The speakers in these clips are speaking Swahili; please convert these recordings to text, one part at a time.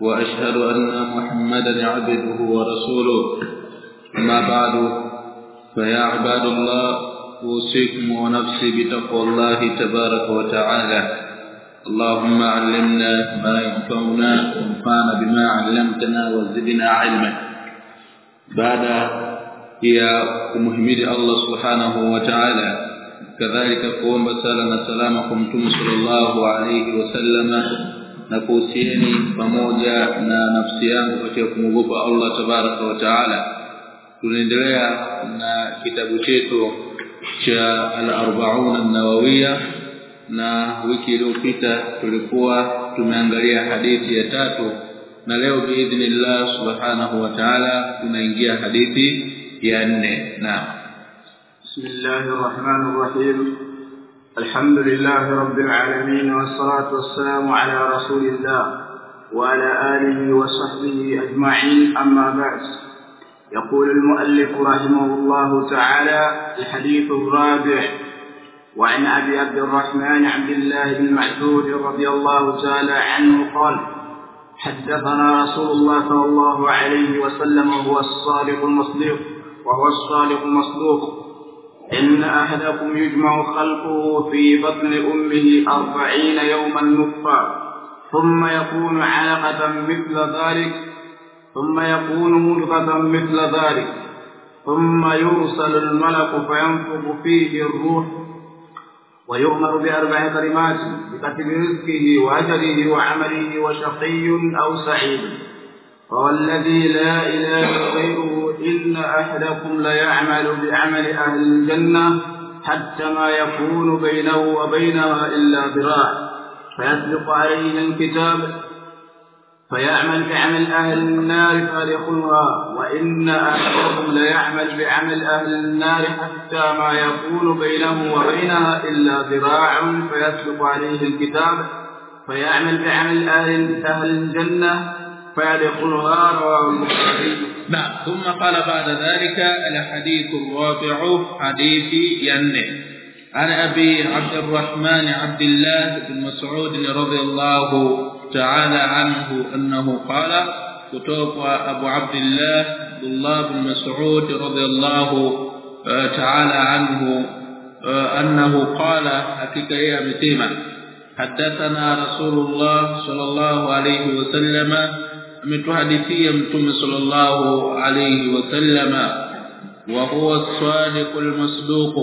وأشهد أن محمدا عبده ورسوله. أما بعد فيا عباد الله أوصيكم ونفسي بتقوى الله تبارك وتعالى. اللهم علمنا ما ينفعنا وانفعنا بما علمتنا وزدنا علما. بعد هي kumhimidi الله سبحانه وتعالى كذلك قوم kuomba سلامكم صلى الله عليه وسلم. Na kuhusieni pamoja na nafsi yangu katika kumwogopa Allah tabaraka wa taala tunaendelea na kitabu chetu cha al-arba'un an-nawawiyya na wiki iliyopita tulikuwa tumeangalia hadithi ya tatu na leo biidhnillah subhanahu wa ta'ala tunaingia hadithi ya nne. Na bismillahir rahmanir rahim الحمد لله رب العالمين والصلاة والسلام على رسول الله وعلى آله وصحبه أجمعين. أما بعد يقول المؤلف رحمه الله تعالى الحديث الرابع وعن أبي عبد الرحمن عبد الله بن مسعود رضي الله تعالى عنه قال حدثنا رسول الله صلى الله عليه وسلم وهو الصادق المصدوق وهو الصادق المصدوق. إن أحدكم يجمع خلقه في بطن أمه أربعين يوما نطفا ثم يكون علقة مثل ذلك ثم يكون مدغة مثل ذلك ثم يرسل الملك فينفخ فيه الروح ويؤمر بأربع كلمات بكتب رزقه وأجله وعمله وشقي أو سعيد والذي لا إله غيره إن أحدكم ليعمل بعمل أهل الجنة حتى ما يكون بينه وبينها إلا ذراع. فيسبق عليه الكتاب فيعمل بعمل أهل النار فيدخلها. وإن أحدكم ليعمل بعمل أهل النار حتى ما يكون بينه وبينها إلا ذراع فيسبق عليه الكتاب. فيعمل بعمل أهل أهل الجنة فيدخلها رواه البخاري. نعم. ثم قال بعد ذلك الحديث الرابع حديث ينه. عن أبي عبد الرحمن عبد الله بن مسعود رضي الله تعالى عنه أنه قال كتب أبو عبد الله عبد الله بن مسعود رضي الله تعالى عنه أنه قال حقيقة يا متيمه حدثنا رسول الله صلى الله عليه وسلم ametuhadithia mtume sallallahu alayhi wasallama wa huwa as-sadiqul masduq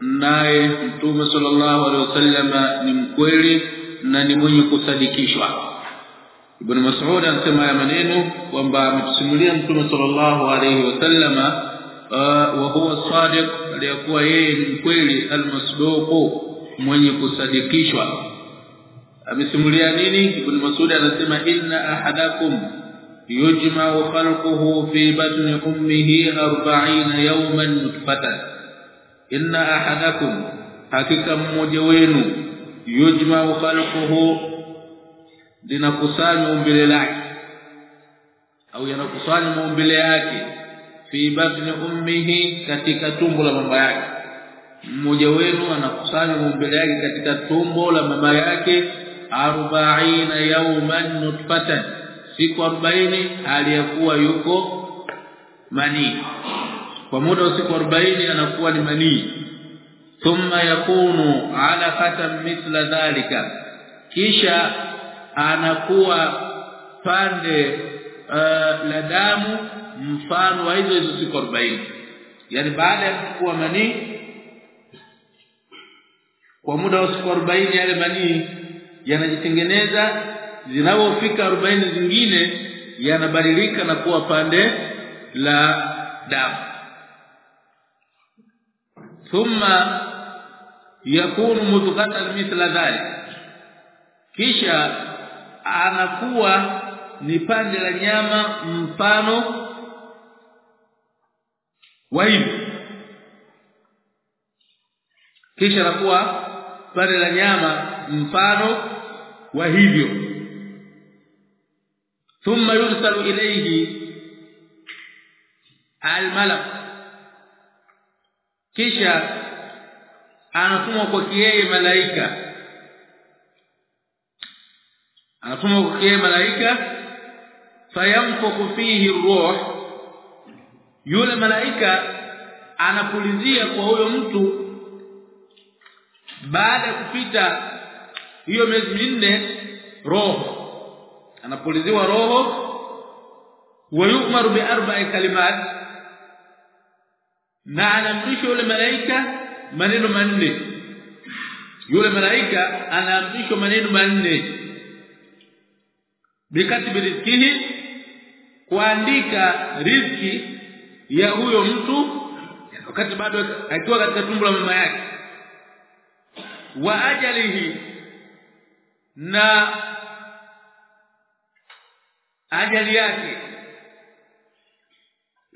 naye mtume sallallahu alayhi wasallama ni mkweli na ni mwenye kusadikishwa. Ibn mas'ud anasema ya maneno kwamba ametusimulia mtume sallallahu alayhi wasallama wa huwa as-sadiq aliyekuwa yeye ni mkweli al-masduq mwenye kusadikishwa amesimulia nini? Ibn mas'ud anasema inna ahadakum yujma'u khalquhu fi batni ummihi 40 yawman mutfatan inna ahadakum hakika mmoja wenu yujma'u khalquhu linakusanya umbile lake au yanakusanya maumbile yake fi batni ummihi katika tumbo la mama yake. Mmoja wenu anakusanya maumbile yake katika tumbo la mama yake 40 yawman nutfatan siku 40 aliyakuwa yuko manii kwa muda wa siku 40 anakuwa ni manii. Thumma yakunu alaqatan mithla dhalika. Kisha anakuwa pande uh, la damu mfano wa hizo hizo siku 40 yani baada ya kuwa manii kwa muda wa siku 40 yale manii yanajitengeneza zinapofika 40 zingine yanabadilika na kuwa pande la damu. Thumma yakunu mudghatan mithla dhalik. Kisha anakuwa ni pande la nyama mfano wa kisha anakuwa pande la nyama mfano wa hivyo. Thumma yursalu ilayhi almalak. Kisha anatumwa kwa kiyeye malaika. Anatumwa kwa kiyeye malaika fayamfuku fihi ruh. Yule malaika anapulizia kwa huyo mtu baada ya kupita hiyo miezi minne roho. Anapuliziwa roho. Wayumaru bi arba'i kalimat. Na anaamrishwa yule malaika maneno manne. Yule malaika anaamrishwa maneno manne. Bikatibi rizkihi kuandika riziki ya huyo mtu wakati bado akiwa katika tumbo la mama yake. Wa ajalihi na ajali yake.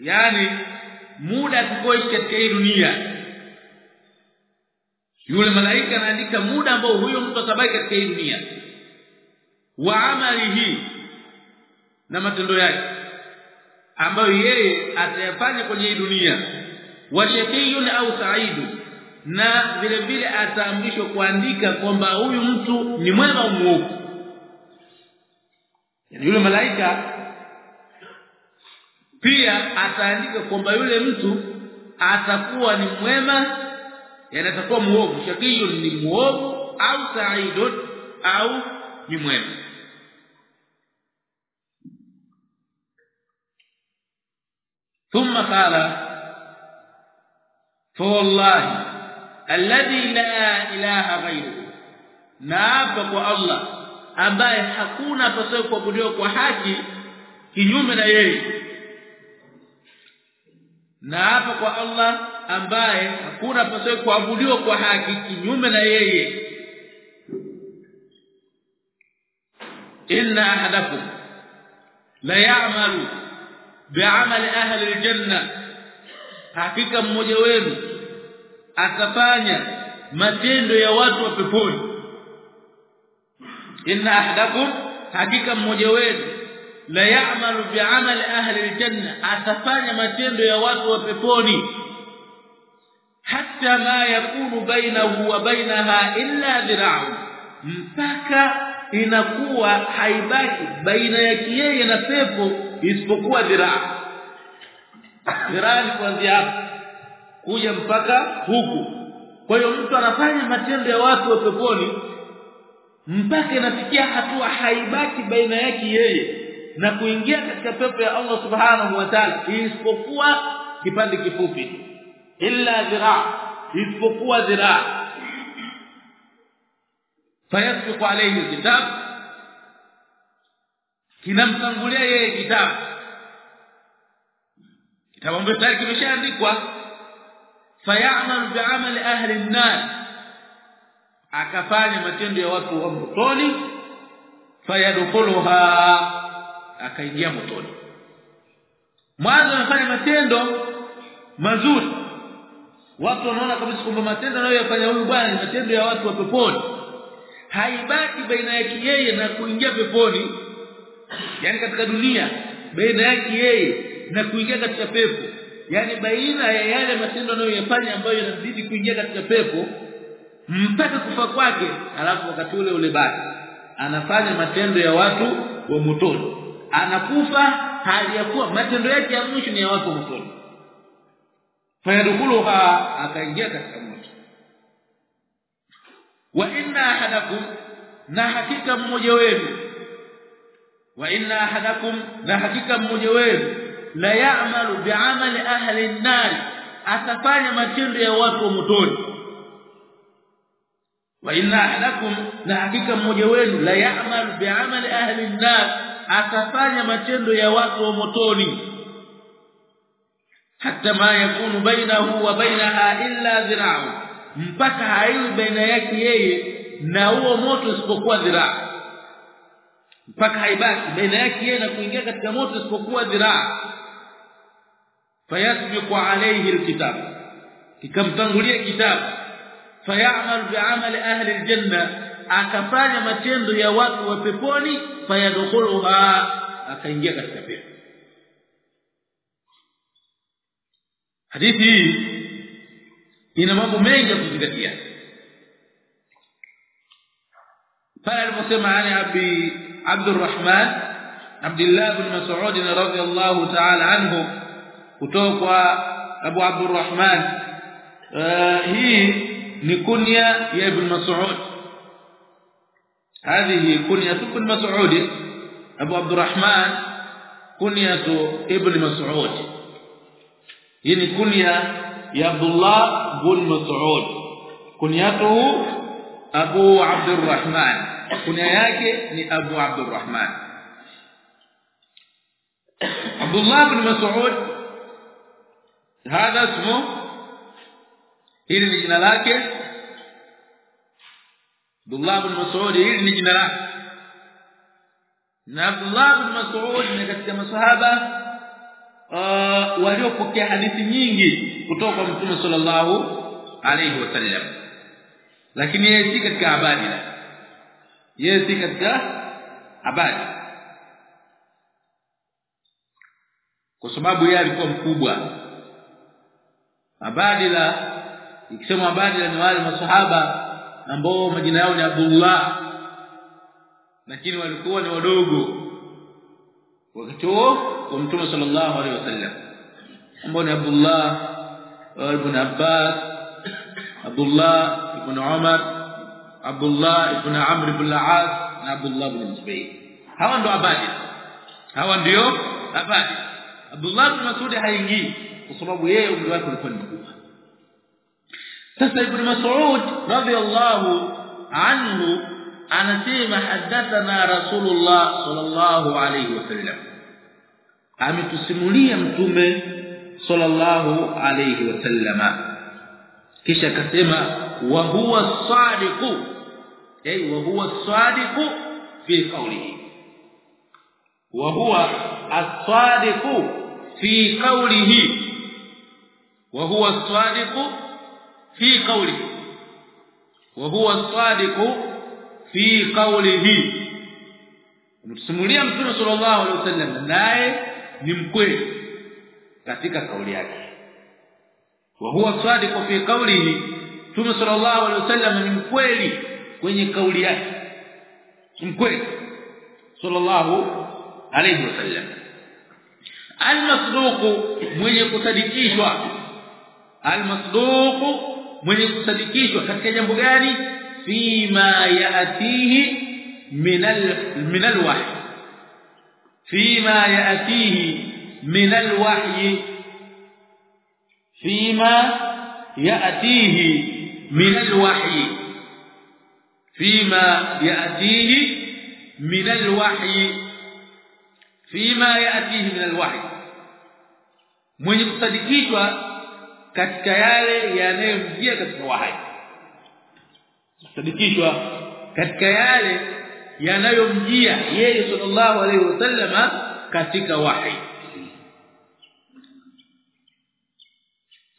Yani muda tukoishi katika hii dunia. Yule malaika anaandika muda ambao huyo mtu atabaki katika hii dunia. Wa amalihi na matendo yake ambayo yeye atayafanya kwenye hii dunia. Wa shaqiyun au saidu na vile vile ataamrishwa kuandika kwamba huyu mtu ni mwema au muovu yani yule malaika pia ataandika kwamba yule mtu atakuwa ni mwema yani atakuwa muovu shakiyun ni muovu au saidun au ni mwema ثم قال فوالله alladhi la ilaha ghayru na hapa kwa Allah ambaye hakuna pasaye kuabudiwa kwa haki kinyume na yeye. Na hapa kwa Allah ambaye hakuna pasaye kuabudiwa kwa haki kinyume na yeye. Inna ahadakum la ya'malu bi'amali ahli aljanna hakika mmoja wenu atafanya matendo ya watu wa peponi. Inna ahdakum hakika mmoja wenu la ya'malu bi'amal ahli aljanna atafanya matendo ya watu wa peponi. Hatta ma yakunu bainahu wa bainaha illa dhira'un mpaka inakuwa haibaki baina yake yeye na pepo isipokuwa dhiraa. Dhiraa ni kuanzia hapo kuja mpaka huku. Kwa hiyo mtu anafanya matendo ya watu wa peponi mpaka inafikia hatua haibaki baina yake yeye na kuingia katika pepo ya Allah subhanahu wa ta'ala isipokuwa kipande kifupi illa dhiraa isipokuwa dhiraa fayasbiqu alayhi kitab kinamtangulia yeye kitabu kitabu ambacho tayari kimeshaandikwa fayamal bi'amali ahli an-nar. Akafanya matendo ya watu wa motoni fayadkhuluha akaingia motoni mwanzo anafanya matendo mazuri. Watu wanaona kabisa kwamba matendo anayoyafanya huyu bwana ni matendo ya watu wa peponi. Haibaki baina yake yeye na kuingia peponi yani katika dunia baina yake yeye na kuingia katika pepo yani baina ya yale matendo anayoyafanya ambayo yanazidi kuingia katika pepo mpaka kufa kwake alafu wakati ule ule basi anafanya matendo ya watu wa motoni. Anakufa hali ya kuwa matendo yake ya mwisho ni ya watu wa motoni. Fayadkhuluha akaingia katika moto. Wa inna ahadakum na hakika mmoja wenu. Wa inna ahadakum na hakika mmoja wenu la ya'malu bi'amali ahli an-nar. Atafanya matendo ya watu wa motoni. Wa inna ahadakum na hakika mmoja wenu la ya'malu bi'amali ahli an-nar. Atafanya matendo ya watu wa motoni. Hatta ma yakunu bainahu wa bainaha illa dhira'u mpaka haiwi baina yake yeye na huo moto isipokuwa dhiraa mpaka haibaki baina yake yeye na kuingia katika moto isipokuwa dhiraa fayasbiqu alayhi alkitab kikamtangulia kitabu fayamal bi'amali ahli aljanna akafanya matendo ya watu wa peponi fayadkhuluha akaingia katika pepo hadithi hii ina mambo mengi ya kuzingatia pale aliposema ani abi Abdurrahman Abdullah ibn Mas'ud radhiyallahu ta'ala anhu kutoka kwa Abu Abdurrahman hii ni kunya ya ibn Mas'ud هذه كنية ابن مسعود أبو عبد الرحمن كنية ابن مسعود يعني كنية يا عبد الله بن مسعود كنيته أبو عبد الرحمن كنية yake ni Abu Abdurrahman Abdullah ibn Mas'ud hadha ismu hili ni jina lake. Abdullah bin Mas'ud hili ni jina lake. Na Abdullah bin Mas'ud ni katika masahaba uh, waliopokea hadithi nyingi kutoka kwa Mtume sallallahu alayhi wasallam lakini yeye si katika habari yeye si katika habari. Kwa sababu yeye alikuwa mkubwa abadila ikisema abadila ni wale masahaba ambao majina yao ni Abdullah. Lakini walikuwa ni wadogo. Wakati huo wa Mtume sallallahu alaihi wasallam. Ambao ni Abdullah ibn Abbas Abdullah ibn Umar Abdullah ibn Amr ibn al-As na Abdullah ibn Zubayr. Hawa ndio abadi. Hawa ndio abadi. Abdullah ibn Mas'ud haingii kwa sababu yeye umri wake ulikuwa ni mkubwa sasa ibn Mas'ud radiyallahu anhu anasema hadathana Rasulullah sallallahu alayhi wasallam ametusimulia mtume sallallahu alayhi wasallam kisha akasema wa huwa sadiqu ay wa huwa sadiqu fi qawlihi wa huwa as-sadiqu fi qawlihi wa huwa as-sadiqu fi qawlihi. Wa huwa as-sadiqu fi qawlihi. Mtusimulia mtume sallallahu alaihi wasallam naye ni mkweli katika kauli yake. Wa huwa sadiqu fi qawlihi mtume sallallahu alaihi wasallam ni mkweli kwenye kauli yake. Mkweli. Sallallahu alaihi wasallam. Al-masduq mwenye kusadikishwa المصدوق من يصدقيشه katika jambo gani فيما يأتيه من من الوحي. فيما يأتيه من الوحي. فيما يأتيه من الوحي. فيما يأتيه من الوحي. فيما يأتيه من الوحي. من يصدقيشه katika yale yanayomjia katika wahai sadikishwa katika yale yanayomjia yeye sallallahu alaihi wasallama katika wahi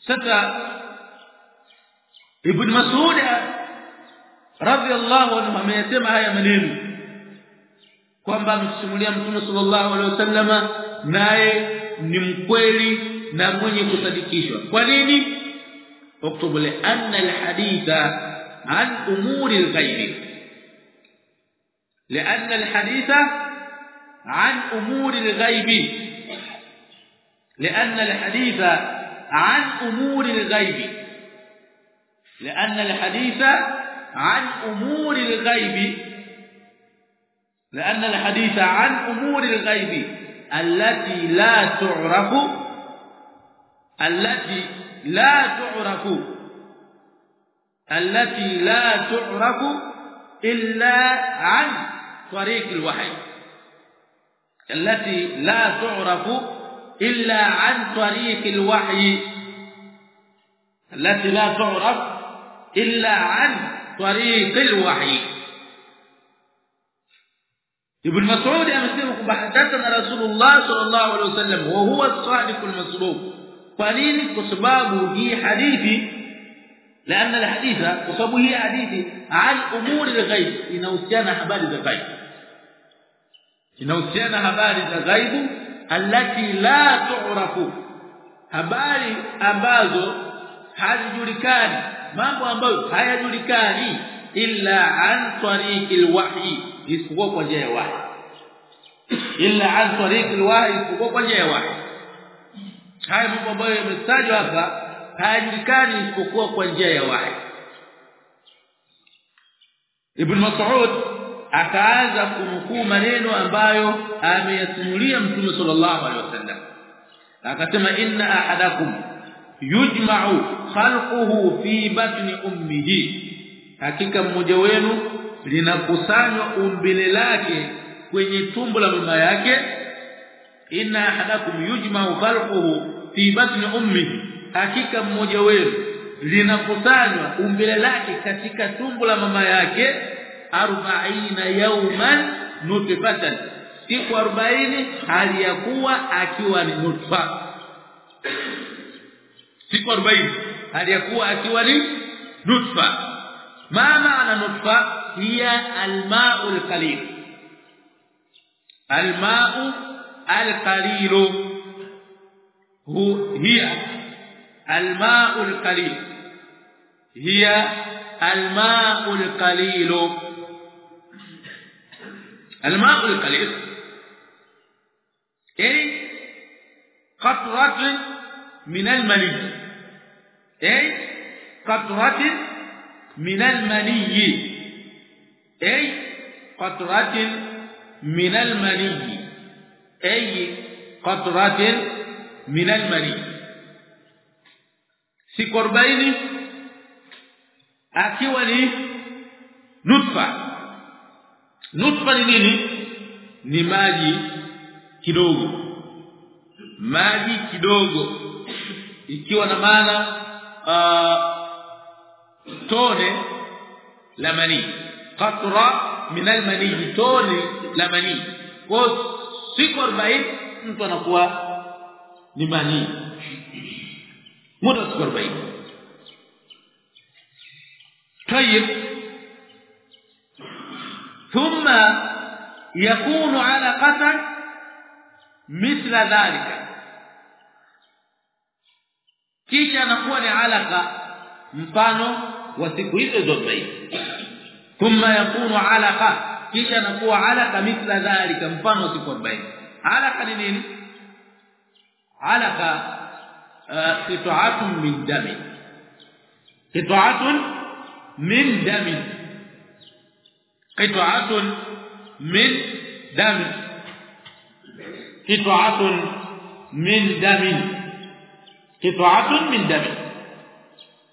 sasa ibn mas'ud radhiyallahu anhu amesema haya maneno kwamba amesimulia mtume sallallahu alaihi wasallama naye ni mkweli na mwenye kusadikishwa. Kwa nini? Uktubu li anna alhaditha عن امور الغيب لأن الحديث عن امور الغيب لأن الحديث عن امور الغيب لأن الحديث عن امور الغيب لأن الحديث عن امور الغيب التي لا تعرف التي لا تعرف التي لا تعرف إلا عن طريق الوحي. التي لا تعرف إلا عن طريق الوحي. التي لا تعرف إلا عن طريق الوحي. ابن مسعود يمسكوا بحثا عن رسول الله صلى الله عليه وسلم وهو الصادق المصدوق kwa nini kwa sababu hii hadithi لان الحديث وسبب هي حديث عن امور الغيب inahusiana habari za ghaib inahusiana habari za ghaibu allati la tu'rafu habari ambazo hazijulikani mambo ambayo hayajulikani illa an tariqil wahyi isipokuwa kwa njia ya wahyi illa an tariqil wahyi isipokuwa kwa njia ya wahyi haya mambo ambayo yametajwa hapa hayajulikani isipokuwa kwa njia ya wahi. Ibn Mas'ud akaanza kunukuu maneno ambayo ameyasimulia Mtume sallallahu alaihi wasallam. Akasema inna ahadakum yujma'u khalquhu fi batni ummihi. Hakika mmoja wenu linakusanywa umbile lake kwenye tumbo la mama yake. Inna ahadakum yujma'u khalquhu fi batni ummihi hakika mmoja wenu linakusanywa umbile lake katika tumbo la mama yake 40 yawman nutfatan. Siku 40 hali ya kuwa akiwa ni nutfa. Siku 40 hali ya kuwa akiwa ni nutfa. Mama ana nutfa hiya alma'u alqalil. Alma'u alqalil hiya alma'u alqalil hiya alma'u alqalil الماء القليل. اي قطرة من المني. اي قطرة من المني. اي قطرة من المني. اي قطرة min almani. Siku 40 akiwa ni nutfa. Nutfa ni nini? Ni maji kidogo. Maji kidogo. Ikiwa na maana ah, tone la mani. Qatra min almani tone la mani. Kwa siku 40 mtu anakuwa ni mani muda wa siku 40 طيب ثم يكون علقة مثل ذلك kisha anakuwa ni alaka mfano wa siku hizo hizo 40 thumma yakunu alaka kisha anakuwa alaka mithla dhalika mfano wa siku 40 alaka ni nini Alaka qita'atun min dami. Qita'atun min dami. Qita'atun min dami. Qita'atun min dami. Qita'atun min dami.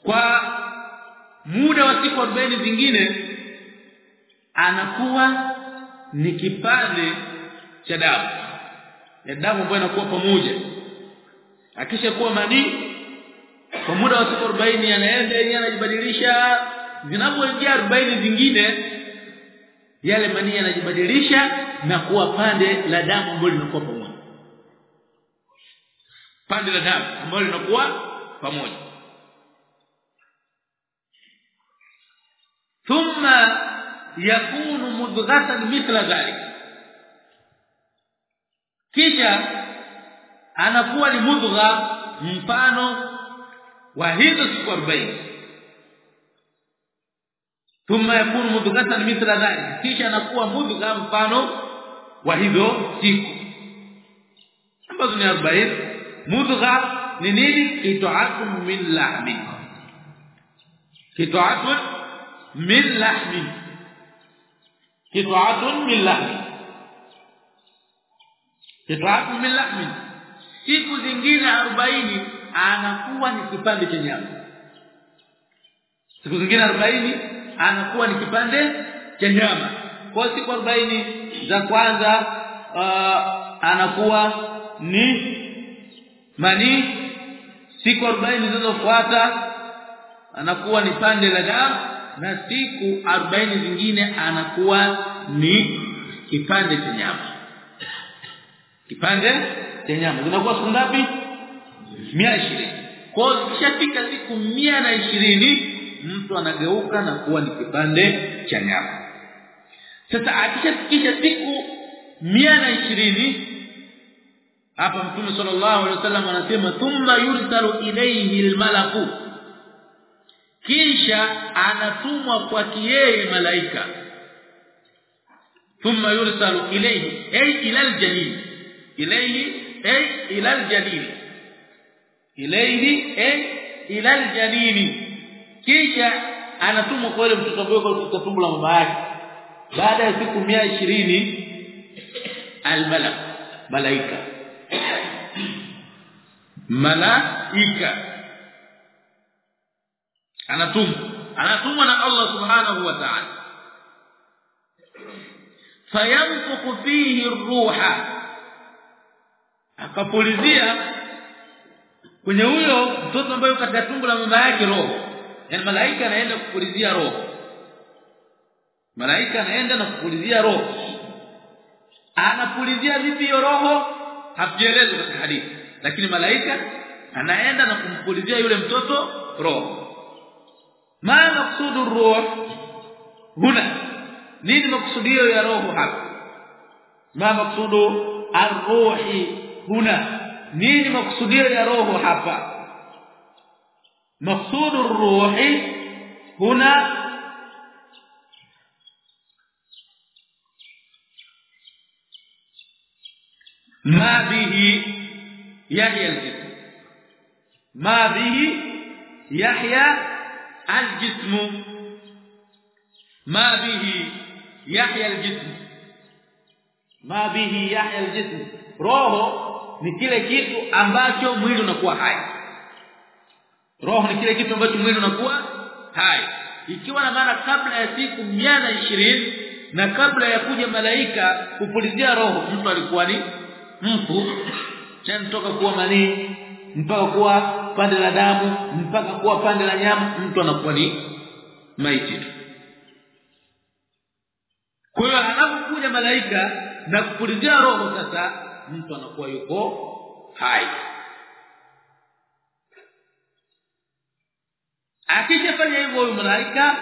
Kwa muda wa siku 40 zingine anakuwa ni kipande cha damu. Ya damu ambayo inakuwa pamoja akisha kuwa manii kwa muda wa siku 40 anaenda yeye anajibadilisha. Zinapoingia 40 zingine yale mani yanajibadilisha na kuwa pande la damu ambalo linakuwa pamoja. Pande la damu ambalo linakuwa pamoja. Thumma yakunu mudghatan mithla dhalik. Kisha anakuwa ni mudgha mfano wa hizo siku 40 thumma yakunu mudghatan mithla dhalik. Kisha anakuwa mudgha mfano wa hizo siku. Ambazo ni 40 mudgha ni nini? Kitoatun min lahmi. Kitoatun min lahmi. Kitoatun min lahmi. Kitoatun min lahmi siku zingine 40 anakuwa ni kipande cha nyama. Siku zingine 40 anakuwa ni kipande cha nyama. Kwa siku 40 za kwanza uh, anakuwa ni mani? Siku 40 zinazofuata anakuwa ni pande la damu na siku 40 zingine anakuwa ni kipande cha nyama. Kipande cha nyama zinakuwa siku ngapi? 120 kwa hiyo ikishafika siku 120 mtu anageuka na kuwa ni kipande cha nyama. Sasa akishafikisha siku 120 hapa mtume sallallahu alaihi wasallam anasema thumma yursalu ilayhi almalaku. Kisha anatumwa kwa yeye malaika. Thumma yursalu ilayhi ay ila aljalil ilayhi ay ila aljadid ilayhi ay ila aljadid kisha anatumwa kwa ile mtoto wake kwa tumbo la mama yake. Baada ya siku 120 almalak malaika. Malaika. Anatumwa anatumwa na Allah subhanahu wa ta'ala. Fayamfuku fihi ruha akapulizia kwenye huyo mtoto ambaye katika tumbo la mama yake roho. Yani malaika anaenda kupulizia roho. Malaika anaenda na kupulizia roho. Anapulizia vipi hiyo roho? Hakuelezwa katika hadithi. Lakini malaika anaenda na kumpulizia yule mtoto roho. Ma maksudu ruh? Huna. Nini maksudio ya roho hapa? Ma maksudu arruhi huna nini maksudio ya roho hapa maksudu ruhi huna ما به يحيى الجسم. ما به يحيى الجسم. ما به يحيى الجسم. ما به يحيى الجسم. roho ni kile kitu ambacho mwili unakuwa hai. Roho ni kile kitu ambacho mwili unakuwa hai. Ikiwa na maana kabla ya siku 120 na kabla ya kuja malaika kupulizia roho mtu alikuwa ni mtu. Tena toka kuwa manii mpaka kuwa pande la damu mpaka kuwa pande la nyama mtu anakuwa ni maiti. Kwa hiyo anapokuja malaika na kupulizia roho sasa mtu anakuwa yuko hai akishafanya hivyo huyo malaika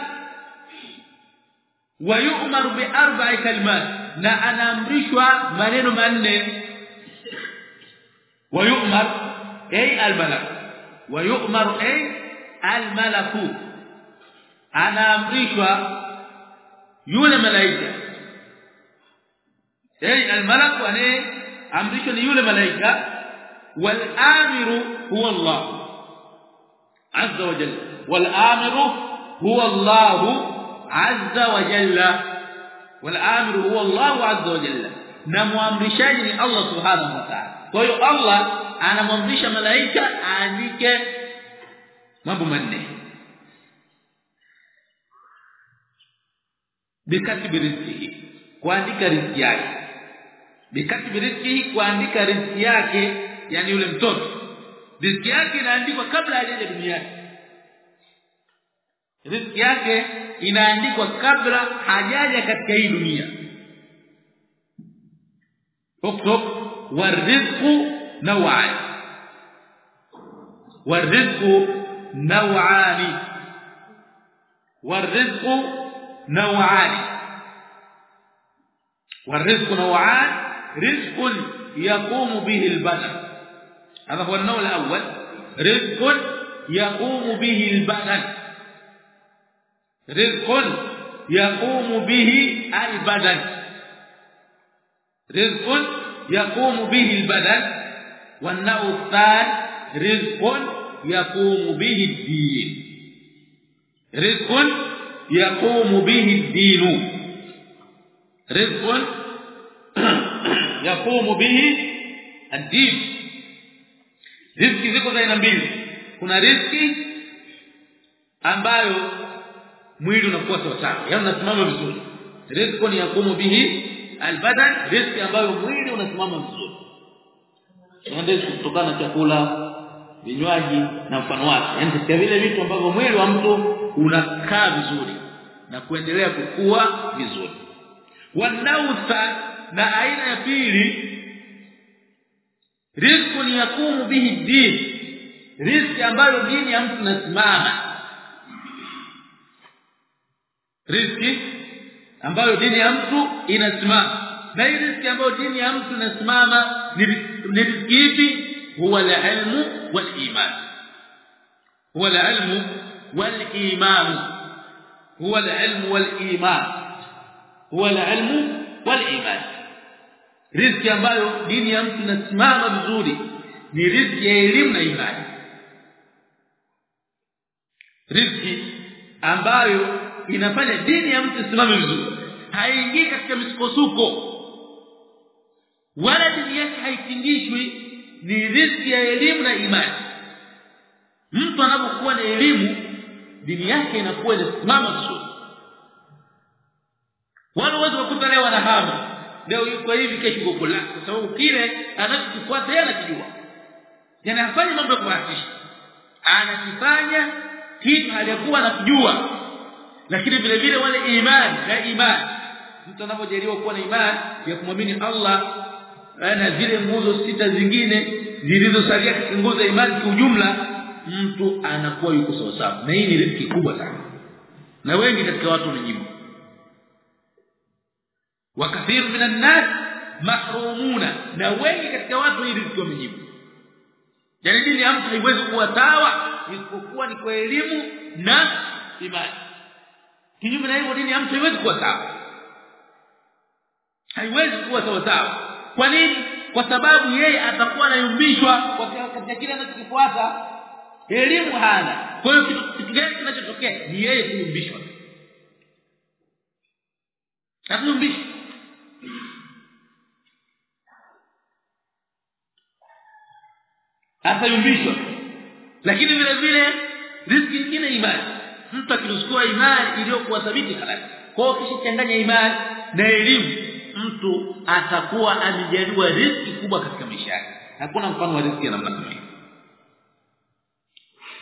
wayu'maru bi arba'i kalimat na anaamrishwa maneno manne ويؤمر اي الملك ويؤمر اي الملك anaamrishwa yule malaika ay almalak anaamrishwa ni yule malaika wal amiru huwa Allah azza wa jalla wal amiru huwa Allah azza wa jalla wal amiru huwa Allah azza wa jalla na muamrishaji ni Allah subhanahu wa ta'ala kwa hiyo Allah anamwamrisha malaika aandike mambo manne bikatibi rizqihi kuandika riziki yake bikatibi rizqihi kuandika riziki yake yani yule mtoto riziki yake inaandikwa kabla hajaja duniani riziki yake inaandikwa kabla hajaja katika hii dunia اكتب والرزق نوعان والرزق نوعان والرزق نوعان والرزق نوعان رزق يقوم به البدن هذا هو النوع الأول. رزق يقوم به البدن رزق يقوم به البدن. رزق يقوم به البدن. والنوع الثاني رزق يقوم به الدين. رزق يقوم به الدين. رزق yaqumu bihi ad-din. Riziki ziko za aina mbili. Kuna riziki ambayo mwili unakuwa sawa sawa. Yaani unasimama vizuri. Riziki ni yaqumu bihi albadan riziki ambayo mwili unasimama vizuri. Tunaendesha kutokana na chakula vinywaji na mfano wake. Yani katika vile vitu ambavyo mwili wa mtu unakaa vizuri na kuendelea kukua vizuri. Wanautha na aina ya pili rizqun yakumu bihi din riziki ambayo dini ya mtu inasimama riziki ambayo dini ya mtu inasimama na hii riziki ambayo dini ya mtu inasimama ni riziki ipi huwa al-ilmu wal-iman huwa al-ilmu wal-iman huwa al-ilmu wal-iman huwa al-ilmu wal-iman riziki ambayo dini ya mtu inasimama vizuri ni riziki ya elimu na imani. Riziki ambayo inafanya dini ya mtu isimame vizuri. Haingii katika misukosuko. Wala dini yake haitingishwi ni riziki ya elimu na imani. Mtu anapokuwa na elimu dini yake inakuwa inasimama vizuri wale watu wakuta leo wanahama leo yuko hivi kesho yuko kula kwa sababu kile anachokifuata yeye anakijua. Yani hafanya mambo ya hakika anakifanya kitu aliyokuwa anakijua. Lakini vile vile wale imani na imani. Mtu anapojaliwa kuwa na imani ya kumwamini Allah na zile nguzo sita zingine zilizosalia nguzo imani kwa ujumla mtu anakuwa yuko sawa sawa na hii ni riziki kubwa sana. Na wengi katika watu wamejibu wakathiru minan nas mahrumuna. Na wengi katika watu hili riziki wamejibu yani dini ya mtu haiwezi kuwa sawa isipokuwa ni kwa elimu na imani kinyume na hivyo dini ya mtu haiwezi kuwa sawa. Haiwezi kuwa sawa sawa. Kwa nini? Kwa sababu yeye atakuwa anayumbishwa katika kile anachokifuata elimu hana. Kwa hiyo kitu gani kinachotokea? Ni yeye kuyumbishwa atayumbishwa atayumbishwa lakini vile vile riziki nyingine imani. Mtu akiruzukiwa imani iliyokuwa thabiti halali kwa hiyo kishichanganya imani na elimu mtu atakuwa amejaliwa riziki kubwa katika maisha yake. Hakuna mfano wa riziki ya namna hiyo.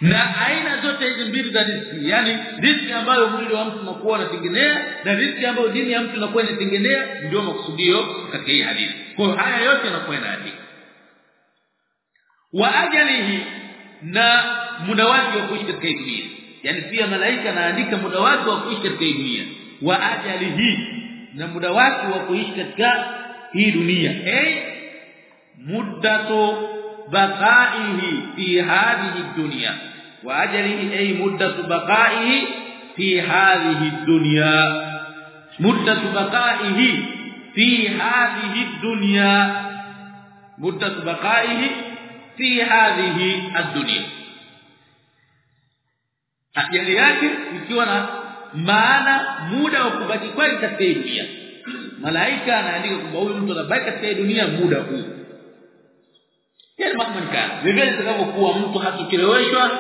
Na aina zote hizi mbili za riziki yani riziki ambayo mwili wa mtu unakuwa unatengenea na riziki ambayo dini ya mtu inakuwa inatengenea ndio makusudio katika hii hadithi. Kwa hiyo haya yote yanakuwa yanaandika ajalihi na muda wake wa kuishi katika dunia yani pia malaika anaandika muda wake wa kuishi katika dunia wa ajalihi na muda wake wa kuishi katika hii dunia eh muddatu baqaihi fi hadhihi dunya wa ajalihi ay muddatu baqaihi fi hadhihi dunya muddatu baqaihi fi hadhihi dunya muddatu baqaihi fi hadhihi ad-dunya. Ajali yake ikiwa na maana muda wa kubaki kwake katika dunia. Malaika anaandika kwamba huyu mtu anabaki katika dunia muda huu. Yani mambo ni kana vivyo itakavyokuwa mtu hakicheleweshwa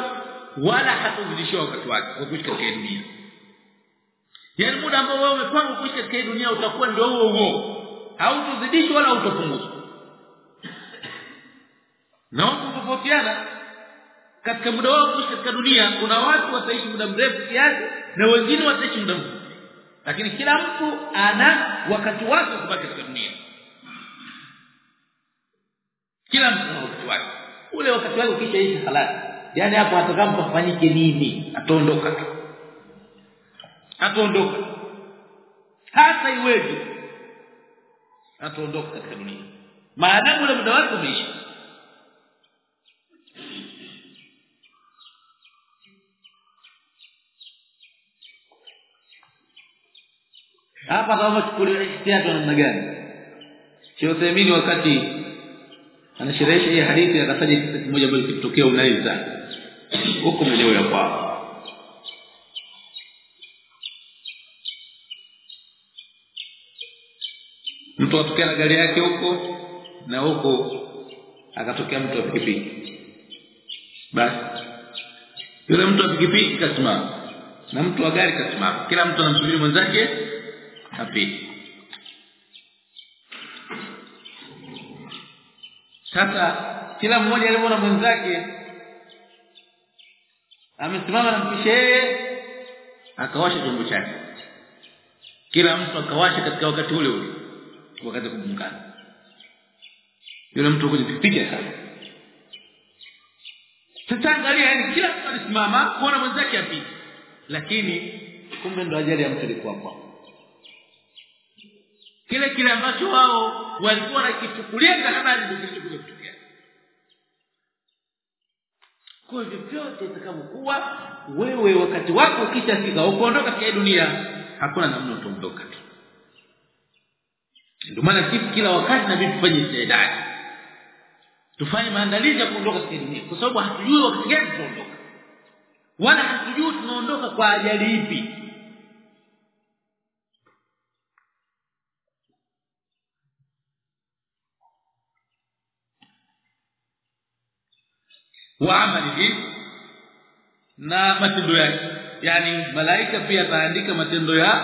wala hatuzidishwa wakati wake kwa kuishi katika dunia. Yani muda ambao wewe umepanga kuishi katika dunia utakuwa ndio huo huo. Hautozidishwa wala hautopunguzwa na watu kufotiana katika muda wao kuishi katika dunia kuna watu wataishi muda mrefu kiasi na wengine wataishi muda mfupi. Lakini kila mtu ana wakati wake wa kubaki katika dunia. Kila mtu ana wakati wake. Ule wakati wake ukishaisha halali yani hapo atakapofanyike nini? Ataondoka. Tu ataondoka. Hata iweje ataondoka katika dunia. Maadamu ule muda wake umeisha hapa kama chukulia wa namna gani? Sheikh Uthaymeen wakati anasherehesha hii hadithi akataja kitu kimoja ambacho kilitokea unaiza huko mwenyewe ya kwao. Mtu atokea na gari yake huko na huko akatokea mtu wa pikipiki. Basi yule mtu wa pikipiki kasimama na mtu wa gari kasimama. Kila mtu anamsubiri mwenzake apite sasa kila mmoja alipoona mwenzake amesimama na mpisha yeye akawasha chombo chake. Kila mtu akawasha katika wakati ule ule wakati kumungana yule mtu kujipiga sana. Sasa angalia yani kila mtu alisimama kuona mwenzake apite lakini kumbe ndo ajali ya mtu ilikuwa kwa kile kile ambacho wao walikuwa nakichukulia kama ndio kilichokuja kutokea. Kwa hivyo vyote itakavyokuwa wewe wakati wako ukishafika ukoondoka katika dunia hakuna namna utaondoka tu. Ndio maana sisi kila wakati na tufanye istidadi tufanye maandalizi ya kuondoka katika dunia. Kwa sababu hatujui wakati gani tutaondoka. Wala hatujui tunaondoka kwa ajali ipi wa amalihi na matendo yake yani malaika pia ataandika matendo ya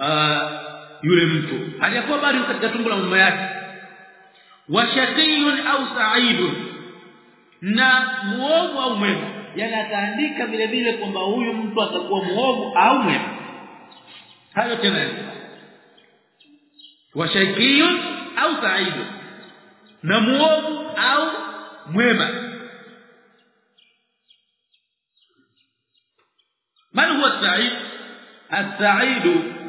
uh, yule mtu. Hajakuwa bado katika tumbo la mama yake. Wa shaqiyun au sa'idun. Na muovu au mwema. Yani ataandika vile vile kwamba huyu mtu atakuwa muovu au mwema. Hayo tena wa shaqiyun au sa'idun. Na muovu au mwema من هو السعيد؟ السعيد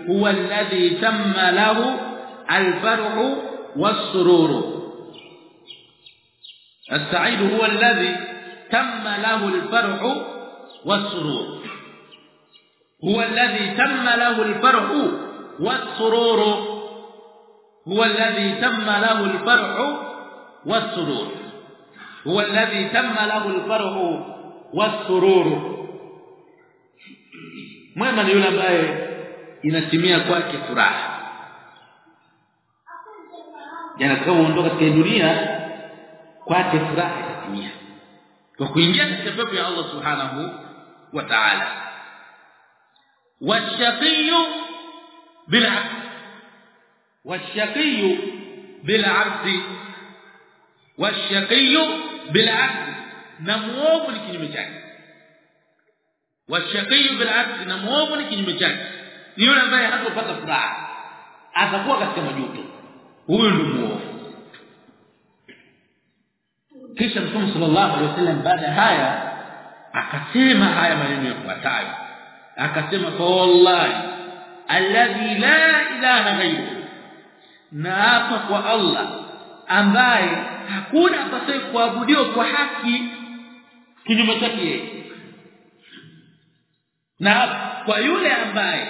هو الذي تم له الفرح والسرور. السعيد هو الذي تم له الفرح والسرور. هو الذي تم له الفرح والسرور. هو الذي تم له الفرح والسرور. هو الذي تم له الفرح والسرور. Mwema ni yule ambaye inatimia kwake furaha jana kama uondoka katika dunia kwake furaha itatimia kwa kuingia katika pepo ya Allah subhanahu wa ta'ala washaqiy bil'abd washaqiy bil'abd washaqiy bil'abd na muovu ni kinyume chake washaqiy bil'abd na muovu ni kinyume chake. Yule ambaye hatopata furaha. Atakuwa katika majuto. Huyu ndio muovu. Kisha Mtume sallallahu alaihi wasallam baada haya akasema haya maneno yafuatayo. Akasema fa wallahi alladhi la ilaha ghayruhu. Na hapa kwa Allah ambaye hakuna apasaye kuabudiwa kwa haki kinyume chake yeye na kwa yule ambaye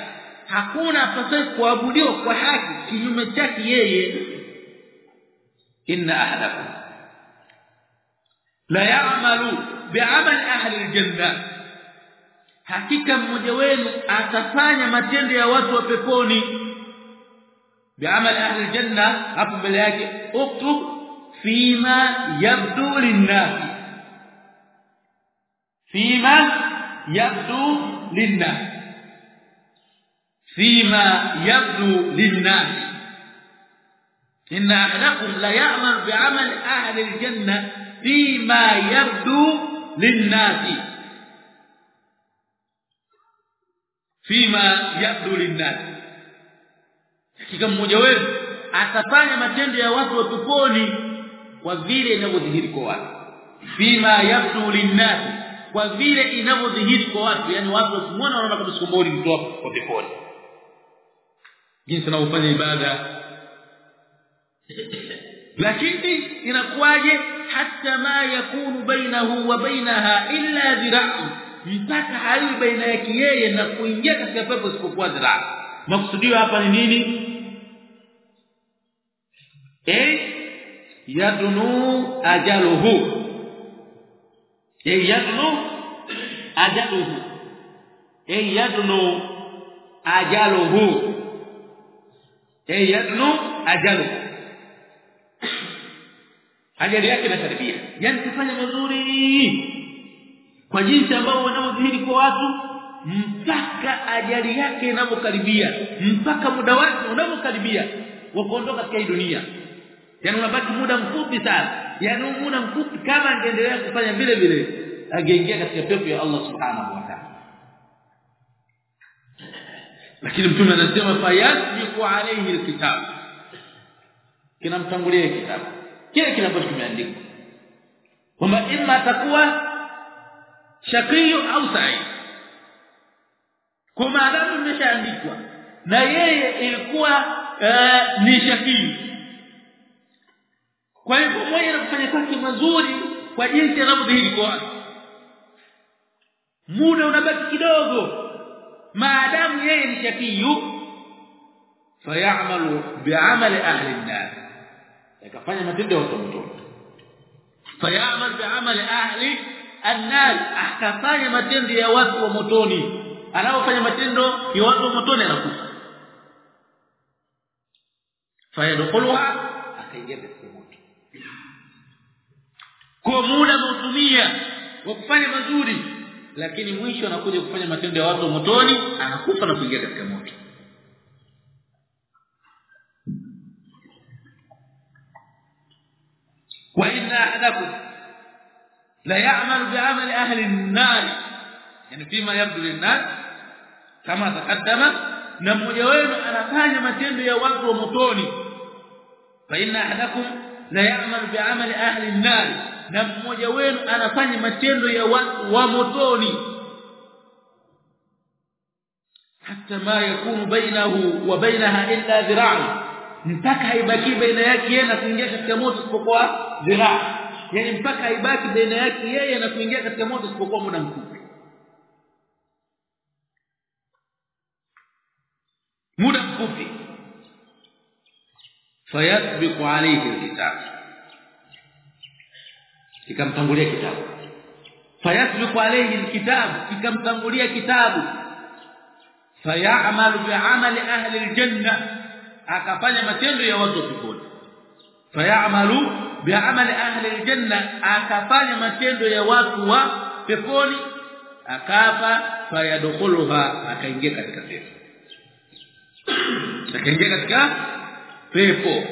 hakuna apasaye kuabudiwa kwa haki kinyume chake yeye inna ahadakum la ya'malu bi'amal ahli aljanna. Hakika mmoja wenu atafanya matendo ya watu wa peponi. Bi'amal ahli aljanna hapo mbele yake uktub fima yabdu linnas fima yabdu linnas فيما يبدو للناس إن أحدكم لا يعمل بعمل أهل الجنة فيما يبدو للناس فيما يبدو للناس hakika mmoja wenu atafanya matendo ya watu wa peponi kwa vile inavyodhihiri kwa watu fima yabdu linnas kwa vile inavyodhihiri kwa watu yani watu wasimuone wanaona kama siku moja mtu wa peponi. Jinsi anavyofanya ibada. Lakini inakuwaje? Hata ma yakunu bainahu wa bainaha illa dhira'u mpaka hali baina yake yeye na kuingia katika pepo isipokuwa dhira'u makusudio hapa ni nini? Eh? Yadunu ajaluhu. Eh yadunu ajaluhu. Ay yadnu ajaluhu. Ay yadnu ajaluhu. Ajali yake inakaribia yani kufanya mazuri. Kwa jinsi ambao wanaodhihiri kwa watu mpaka ajali yake inapokaribia mpaka muda wake unapokaribia wa kuondoka katika dunia. Yani unabaki muda mfupi sana. Yani muda mfupi kama angeendelea kufanya vile vile angeingia katika pepo ya Allah subhanahu wa ta'ala. Lakini mtume anasema fayasbiqu alayhi alkitab. Kinamtangulia kitabu kile kinapokuwa kimeandikwa kwamba imma atakuwa shakiyu au sa'id. Kwa maadamu imeshaandikwa na yeye ilikuwa uh, ni shakiyu kwa hivyo mwenye anafanya kazi mazuri kwa jinsi anavyodhihiri kwa watu muda unabaki kidogo. Maadamu yeye ni shakiyu fayamalu bi'amali ahli an-nar. Yakafanya matendo ya motoni fayamal bi'amali ahli an-nar. Akafanya matendo ya watu wa motoni. Anaofanya matendo ya watu wa motoni anakufa. Fayadkhuluha akaingia katika moto. Kwa muda mautumia wa kufanya mazuri lakini mwisho anakuja kufanya matendo ya watu wa motoni anakufa na kuingia katika moto. Wa inna ahadakum la ya'malu bi'amali ahli an-nar. Yani fima yabdu lin-nas kama taqaddama na mmoja wenu anafanya matendo ya watu wa motoni. Fa inna ahadakum la ya'malu bi'amali ahli an-nar na mmoja wenu anafanya matendo ya watu wa motoni. Hata ma yakunu bainahu wa bainaha illa dhira'un mpaka haibaki baina yake yeye na kuingia katika moto isipokuwa dhiraa. Yani mpaka haibaki baina yake yeye na kuingia katika moto isipokuwa muda mfupi. Muda mfupi. Fayasbiqu alayhi alkitab ikamtangulia kitabu fayasbiqu alayhi alkitab ikamtangulia kitabu fayamalu bi'amali ahli aljanna akafanya matendo ya watu peponi fayamalu bi'amali ahli aljanna akafanya matendo ya watu wa peponi akafa fayadkhuluha akaingia katika pepo akaingia katika pepo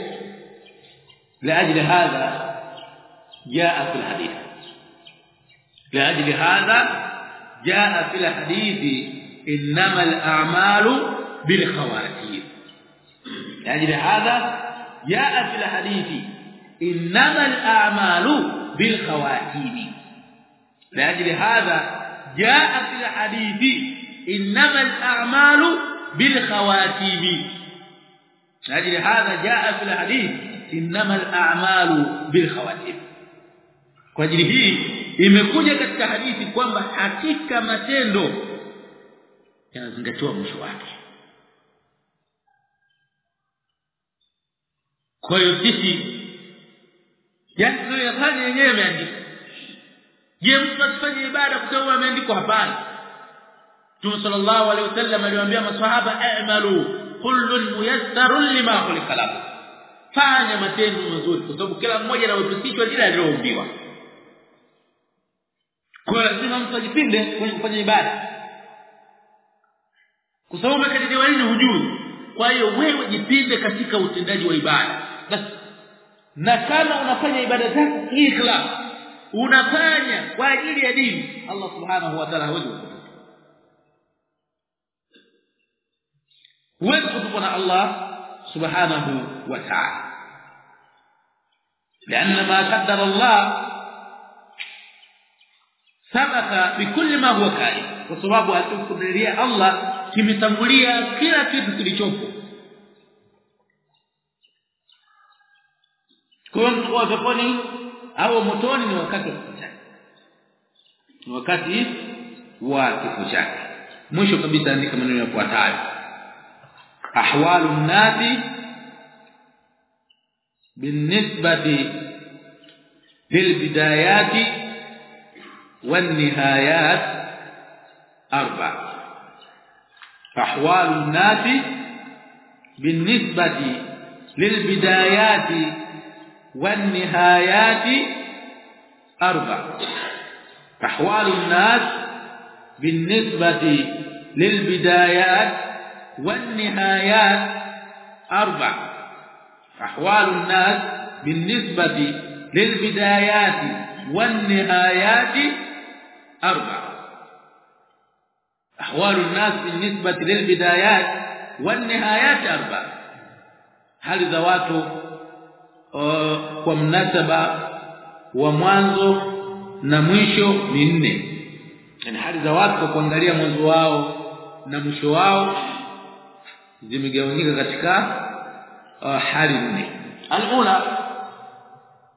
لاجل هذا جاء في الحديث. لأجل هذا جاء في الحديث إنما الأعمال بالخواتيم. لأجل هذا جاء في الحديث إنما الأعمال بالخواتيم. لأجل هذا جاء في الحديث إنما الأعمال بالخواتيم. لأجل هذا جاء في الحديث إنما الأعمال بالخواتيم. Kwa ajili hii imekuja katika hadithi kwamba hakika matendo yanazingatiwa mwisho wake. Kwa hiyo sisi yani tunayofanya yenyewe yameandikwa. Je mtu asifanye ibada kwa sababu ameandikwa? Hapana. Mtume sallallahu alaihi wasallam aliwaambia masahaba a'malu kullun muyassarun lima khuliqa lahu fanya matendo mazuri kwa sababu kila mmoja anawepusishwa jina aliloumbiwa kwa lazima mtu ajipinde kwenye kufanya ibada kwa sababu umekadiriwa nini hujui kwa hiyo wewe jipinde katika utendaji wa ibada basi na kama unafanya ibada zako ikhlas unafanya kwa ajili ya dini Allah subhanahu wa ta'ala hawezi kukutupa huwezi kutupwa na Allah subhanahu wa ta'ala لأن ما قدر الله sabaka bikulli ma huwa kain kwa sababu alichokudiria Allah kimetangulia kila kitu kilichopo kwa hiyo mtu peponi au motoni ni wakati wa kifo chake ni wakati wa kifo chake mwisho kabisa andika maneno yafuatayo ahwalu nnasi بالنسبه للبدايات والنهايات أربع أحوال الناس بالنسبة للبدايات والنهايات أربع أحوال الناس بالنسبة للبدايات والنهايات أربع أحوال الناس بالنسبة للبدايات والنهايات اربع ahwalu an-nas binisbati lilbidayat wan-nihayat arba hali za watu uh, kwa mnasaba wa mwanzo na mwisho ni nne yani hali za watu kwa kuangalia mwanzo wao na mwisho wao zimegawanyika katika uh, hali nne alula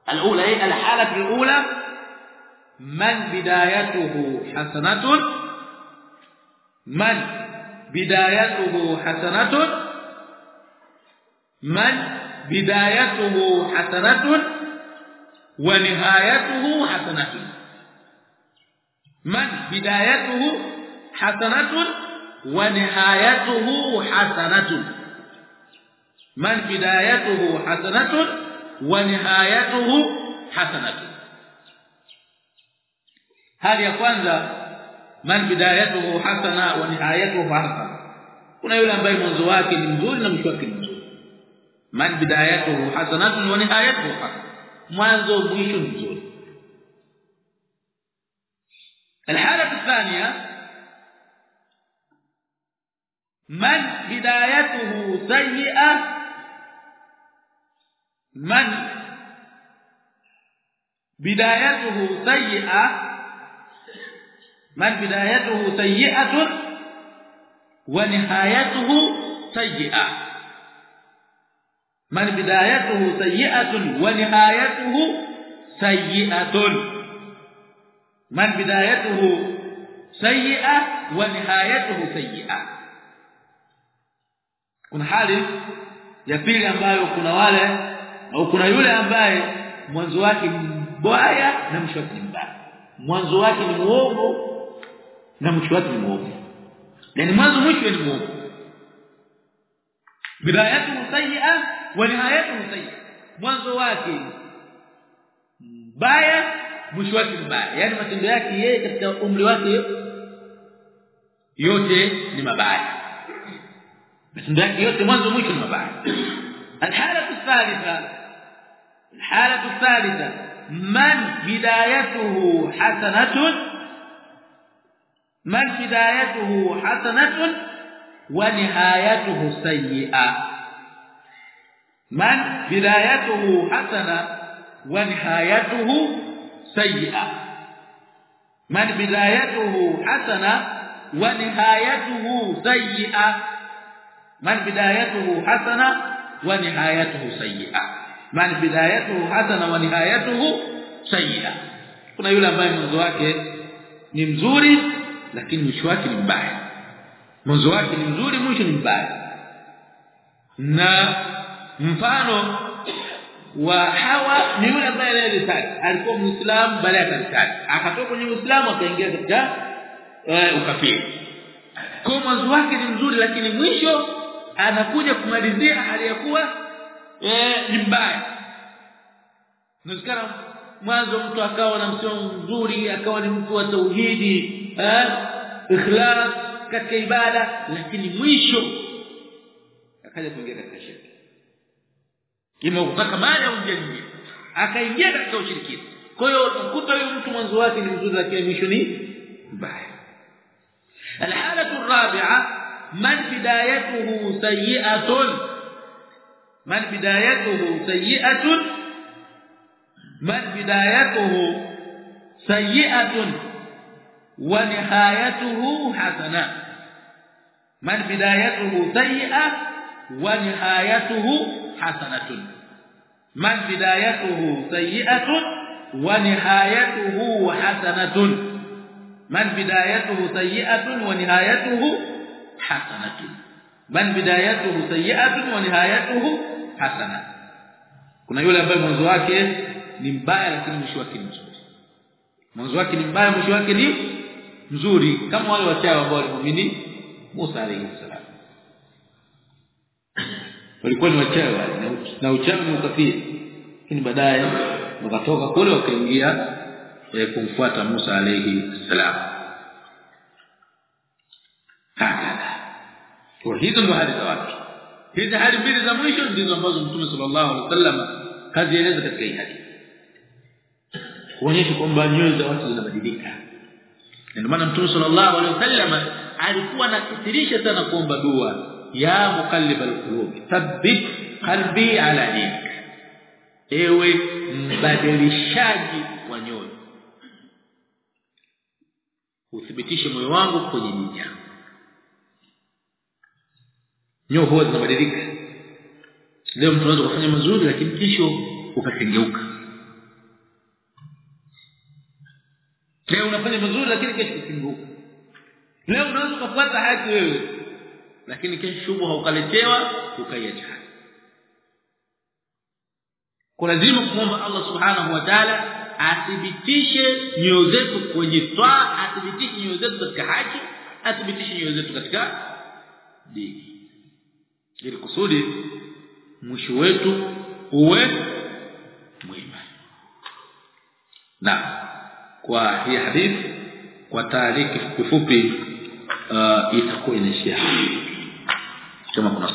alula hii alhala alula man bidayatuhu hasanatun man bidayatuhu hasanatun man bidayatuhu hasanatun wa nihayatuhu hasanatun man bidayatuhu hasanatun wa nihayatuhu hasanatun man bidayatuhu hasanatun wa nihayatuhu hasanatun hali ya kwanza man bidayatuhu hasana wa nihayatuhu hasana kuna yule ambaye mwanzo wake ni mzuri na mwisho wake ni mzuri man bidayatuhu hasanatun wa nihayatuhu hasana mwanzo mwisho ni mzuri الحاله الثانيه من بدايته سيئه من بدايته سيئه man bidayatuhu sayyi'atun wa nihayatuhu sayyi'a man bidayatuhu sayyi'atun wa nihayatuhu sayyi'atun. Man bidayatuhu sayyi'a wa nihayatuhu sayyi'a kuna hali ya pili ambayo kuna wale au kuna yule ambaye mwanzo wake mbaya na mwisho wake mbaya. Mwanzo wake ni uongo ni muovu yani mwanzo mwisho ni muovu bidayatu sayyi'a wa nihayatu sayyi'a mwanzo wake mbaya mwisho wake mbaya yani matendo yake yeye katika umri wake yote ni mabaya matendo yake yote mwanzo mwisho ni mabaya الحاله الثالثه الحاله الثالثه من بدايته حسنه man hidayatuhu hasanatun wa nihayatuhu sayyi'a man hidayatuhu hasana wa nihayatuhu sayyi'a man bidayatuhu hasana wa nihayatuhu sayyi'a man bidayatuhu hasana wa nihayatuhu sayyi'a man bidayatuhu hasana wa nihayatuhu sayyi'a kuna yule ambaye mwanzo wake ni mzuri lakini mwisho wake ni mbaya. Mwanzo wake ni mzuri mwisho ni mbaya. Na mfano wa hawa ni yule ambaye aliyetaka alikuwa muislamu baada ya katikati akatoka kwenye uislamu akaingia katika uh, ukafiri. Kwa mwanzo wake ni mzuri lakini mwisho anakuja kumalizia hali ya kuwa eh ni mbaya. Nasikana mwanzo mtu akawa na msimamo mzuri akawa ni mtu wa tauhidi eh ikhlas katika ibada lakini mwisho akaja kuingia katika shirki kima kutaka mali njia nyingine akaingia katika ushirikina kwa hiyo ukuta huyo mtu mwanzo wake ni mzuri lakini mwisho ni mbaya الحاله الرابعه من بدايته سيئه من بدايته سيئه من بدايته سيئه wa nihayatuhu hasana. Man bidayatuhu sayyi'a wa nihayatuhu hasanatun. Man bidayatuhu sayyi'atun wa nihayatuhu hasanatun. Man bidayatuhu sayyi'atun wa nihayatuhu hasanatun. Man bidayatuhu sayyi'atun wa nihayatuhu hasana kuna yule ambaye mwanzo wake ni mbaya lakini mwisho wake ni mzuri. Mwanzo wake ni mbaya mwisho wake ni mzuri. Kama wale wachawi ambao walimwamini Musa alayhi salam. Walikuwa ni wachawi wale na uchawi ni ukafiri. Lakini baadaye wakatoka kule wakaingia kumfuata Musa alayhi salam. Kwa hizo ndo hali za watu. Hizi hali mbili za mwisho ndizo ambazo Mtume sallallahu alaihi wasallam kazieleza katika hii hadithi. Kuonyesha kwamba nyoyo za watu zinabadilika ndio maana Mtume sallallahu alaihi wasallam alikuwa anakithirisha sana kuomba dua ya muqallib alqulub thabbit qalbi ala dinik. Ewe mbadilishaji wa nyoyo. Uthibitishe moyo wangu kwenye dini yako nyoyo huwa zinabadilika. Leo mtu anaweza kufanya mazuri lakini kisho ukakengeuka leo unafanya mazuri lakini kesho ukakengeuka leo unaweza kufuata haki wewe lakini kesho shubha ukaletewa ukaiacha kwa lazima kuomba Allah subhanahu wa ta'ala athibitishe nyoyo zetu kwenye twaa athibitishe nyoyo zetu katika haki athibitishe nyoyo zetu katika dini. Ili kusudi mwisho wetu uwe mwema. Na وهي حديث وتاريخ كفوبي اا يتكون الشيخ كما قلنا